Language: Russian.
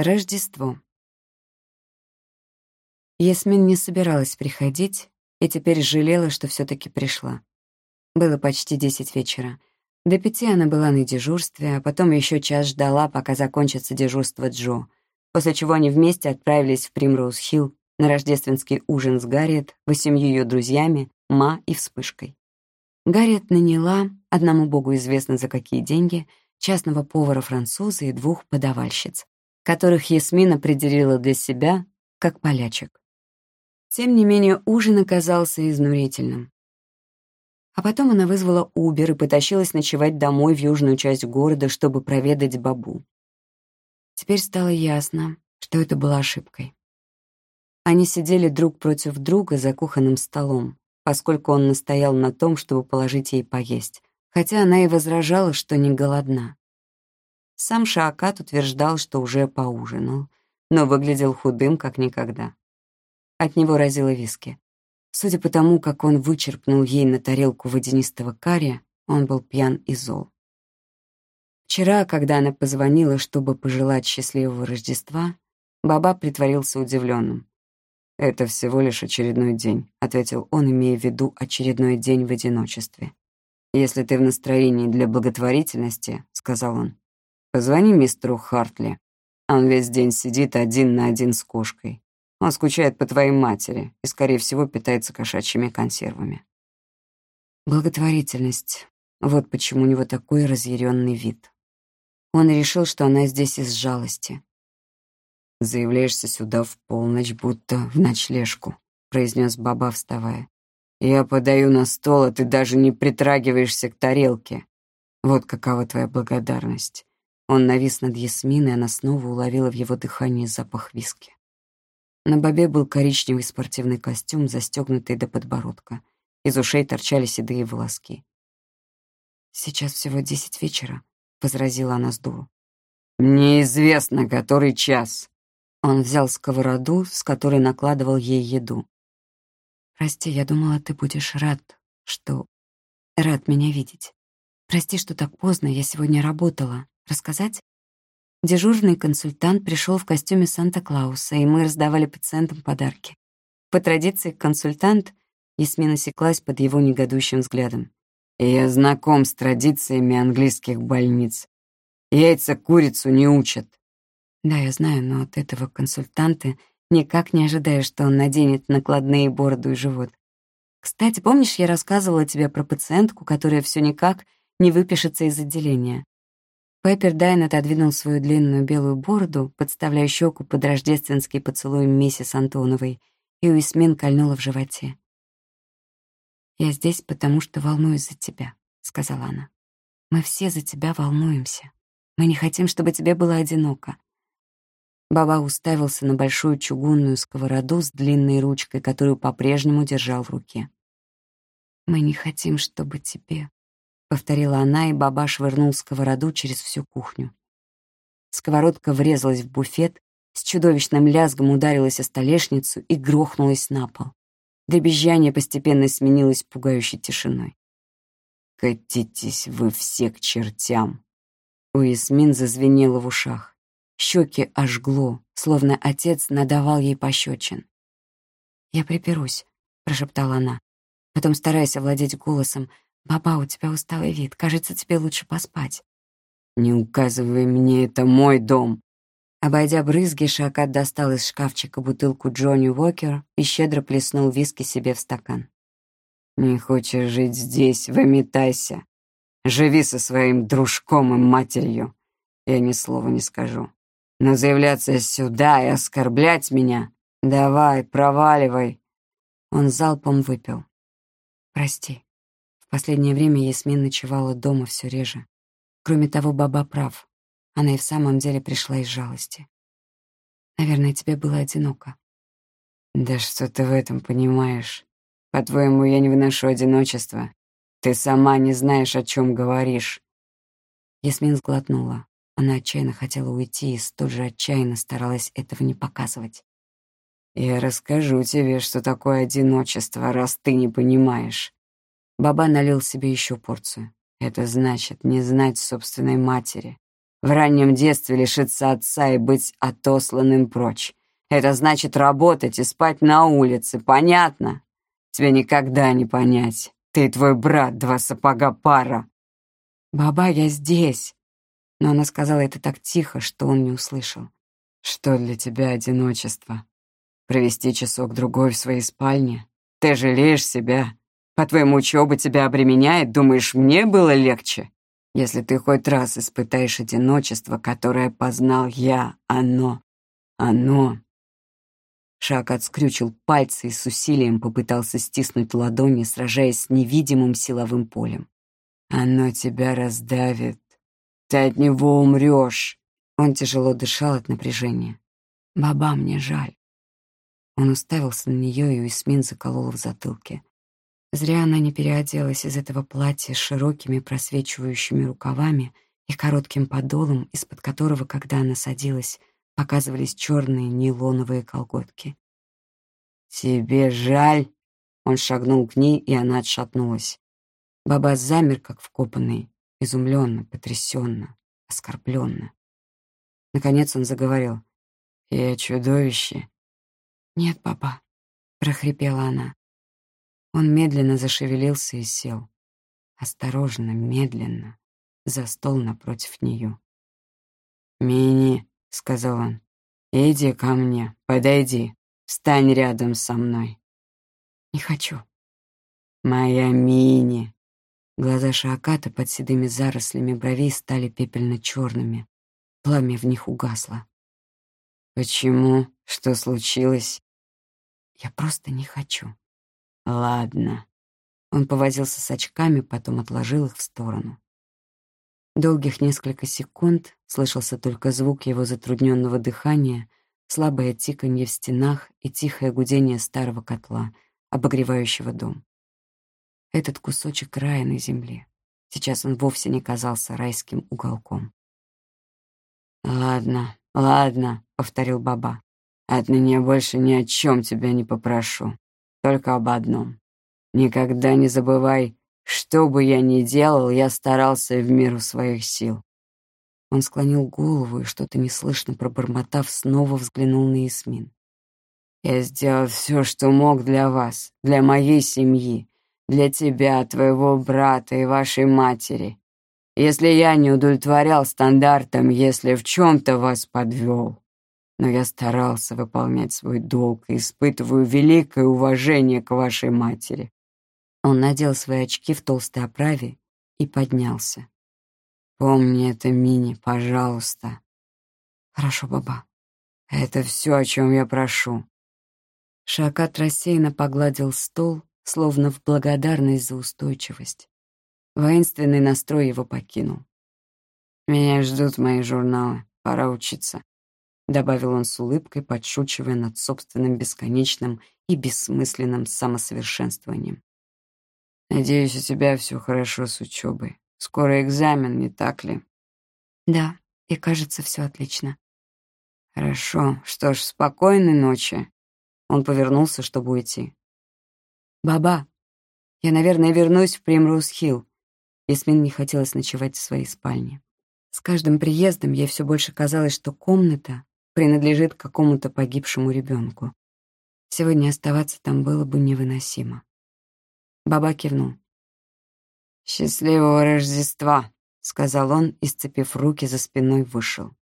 Рождество. Ясмин не собиралась приходить и теперь жалела, что все таки пришла. Было почти десять вечера. До пяти она была на дежурстве, а потом еще час ждала, пока закончится дежурство Джо, после чего они вместе отправились в Примроуз-Хилл на рождественский ужин с Гарриет, восемью ее друзьями, Ма и Вспышкой. Гарриет наняла, одному богу известно за какие деньги, частного повара-француза и двух подавальщиц, которых Ясмин определила для себя как полячек. Тем не менее, ужин оказался изнурительным. А потом она вызвала Убер и потащилась ночевать домой в южную часть города, чтобы проведать бабу. Теперь стало ясно, что это была ошибкой. Они сидели друг против друга за кухонным столом, поскольку он настоял на том, чтобы положить ей поесть, хотя она и возражала, что не голодна. Сам Шаакат утверждал, что уже поужинал, но выглядел худым, как никогда. От него разило виски. Судя по тому, как он вычерпнул ей на тарелку водянистого кария, он был пьян и зол. Вчера, когда она позвонила, чтобы пожелать счастливого Рождества, Баба притворился удивленным. «Это всего лишь очередной день», — ответил он, имея в виду очередной день в одиночестве. «Если ты в настроении для благотворительности», — сказал он, Позвони мистеру Хартли. Он весь день сидит один на один с кошкой. Он скучает по твоей матери и, скорее всего, питается кошачьими консервами. Благотворительность. Вот почему у него такой разъяренный вид. Он решил, что она здесь из жалости. «Заявляешься сюда в полночь, будто в ночлежку», — произнес Баба, вставая. «Я подаю на стол, а ты даже не притрагиваешься к тарелке. Вот какова твоя благодарность. Он навис над Ясминой, она снова уловила в его дыхании запах виски. На бобе был коричневый спортивный костюм, застегнутый до подбородка. Из ушей торчали седые волоски. «Сейчас всего десять вечера», — возразила она с дуру. «Мне известно, который час». Он взял сковороду, с которой накладывал ей еду. «Прости, я думала, ты будешь рад, что... рад меня видеть. Прости, что так поздно, я сегодня работала. Рассказать? Дежурный консультант пришел в костюме Санта-Клауса, и мы раздавали пациентам подарки. По традиции консультант, Ясмина секлась под его негодующим взглядом. «Я знаком с традициями английских больниц. Яйца курицу не учат». «Да, я знаю, но от этого консультанта никак не ожидаешь, что он наденет накладные бороду и живот. Кстати, помнишь, я рассказывала тебе про пациентку, которая все никак не выпишется из отделения? Пеппер Дайн отодвинул свою длинную белую бороду, подставляя щеку под рождественский поцелуй миссис Антоновой, и Уисмин кольнула в животе. «Я здесь, потому что волнуюсь за тебя», — сказала она. «Мы все за тебя волнуемся. Мы не хотим, чтобы тебе было одиноко». Баба уставился на большую чугунную сковороду с длинной ручкой, которую по-прежнему держал в руке. «Мы не хотим, чтобы тебе — повторила она, и баба швырнул сковороду через всю кухню. Сковородка врезалась в буфет, с чудовищным лязгом ударилась о столешницу и грохнулась на пол. Дребезжание постепенно сменилось пугающей тишиной. «Катитесь вы все к чертям!» У Ясмин зазвенело в ушах. Щеки ожгло, словно отец надавал ей пощечин. «Я приперусь», — прошептала она. Потом, стараясь овладеть голосом, «Баба, у тебя усталый вид. Кажется, тебе лучше поспать». «Не указывай мне, это мой дом». Обойдя брызги, Шакат достал из шкафчика бутылку Джонни Уокер и щедро плеснул виски себе в стакан. «Не хочешь жить здесь, выметайся. Живи со своим дружком и матерью. Я ни слова не скажу. Но заявляться сюда и оскорблять меня... Давай, проваливай». Он залпом выпил. «Прости», в последнее время Ясмин ночевала дома все реже. Кроме того, баба прав. Она и в самом деле пришла из жалости. Наверное, тебе было одиноко. Да что ты в этом понимаешь? По-твоему, я не выношу одиночества? Ты сама не знаешь, о чем говоришь. Ясмин сглотнула. Она отчаянно хотела уйти и столь же отчаянно старалась этого не показывать. «Я расскажу тебе, что такое одиночество, раз ты не понимаешь. Баба налил себе еще порцию. Это значит не знать собственной матери. в раннем детстве лишиться отца и быть отосланным прочь. Это значит работать и спать на улице, понятно? Тебе никогда не понять. Ты и твой брат, два сапога пара. «Баба, я здесь!» Но она сказала это так тихо, что он не услышал. «Что для тебя одиночество? Провести часок-другой в своей спальне? Ты жалеешь себя? По-твоему, учеба тебя обременяет? Думаешь, мне было легче? Если ты хоть раз испытаешь одиночество, которое познал я, оно, оно Шаг отскрючил пальцы и с усилием попытался стиснуть ладони, сражаясь с невидимым силовым полем. «Оно тебя раздавит. Ты от него умрешь!» Он тяжело дышал от напряжения. «Баба, мне жаль». Он уставился на нее, и Уисмин заколола в затылке. Зря она не переоделась из этого платья с широкими просвечивающими рукавами и коротким подолом, из-под которого, когда она садилась, показывались черные нейлоновые колготки. «Тебе жаль?» Он шагнул к ней, и она отшатнулась. Баба замер, как вкопанный, изумленно, потрясенно, оскорбленно. Наконец он заговорил. «Я чудовище?» «Нет, папа», — прохрипела она. Он медленно зашевелился и сел. Осторожно, медленно, за стол напротив нее. «Мини», — сказал он. «Иди ко мне, подойди, встань рядом со мной». «Не хочу». «Моя Мини». Глаза Шааката под седыми зарослями бровей стали пепельно-черными. Пламя в них угасло. «Почему? Что случилось?» «Я просто не хочу». «Ладно». Он повозился с очками, потом отложил их в сторону. Долгих несколько секунд слышался только звук его затрудненного дыхания, слабое тиканье в стенах и тихое гудение старого котла, обогревающего дом. Этот кусочек рая на земле. Сейчас он вовсе не казался райским уголком. «Ладно, ладно», — повторил Баба. «Отныне я больше ни о чем тебя не попрошу. Только об одном. Никогда не забывай, что бы я ни делал, я старался в меру своих сил. Он склонил голову и, что-то неслышно пробормотав, снова взглянул на Ясмин. «Я сделал все, что мог для вас, для моей семьи, для тебя, твоего брата и вашей матери. Если я не удовлетворял стандартам, если в чем-то вас подвел, но я старался выполнять свой долг и испытываю великое уважение к вашей матери. Он надел свои очки в толстой оправе и поднялся. «Помни это, Мини, пожалуйста». «Хорошо, баба. Это все, о чем я прошу». Шакат рассеянно погладил стол, словно в благодарность за устойчивость. Воинственный настрой его покинул. «Меня ждут мои журналы. Пора учиться», — добавил он с улыбкой, подшучивая над собственным бесконечным и бессмысленным самосовершенствованием. Надеюсь, у тебя все хорошо с учебой. Скоро экзамен, не так ли? Да, и кажется, все отлично. Хорошо. Что ж, спокойной ночи. Он повернулся, чтобы уйти. Баба, я, наверное, вернусь в Примроуз-Хилл. Ясмин не хотелось ночевать в своей спальне. С каждым приездом ей все больше казалось, что комната принадлежит какому-то погибшему ребенку. Сегодня оставаться там было бы невыносимо. Баба кивнул. «Счастливого Рождества!» — сказал он и, сцепив руки за спиной, вышел.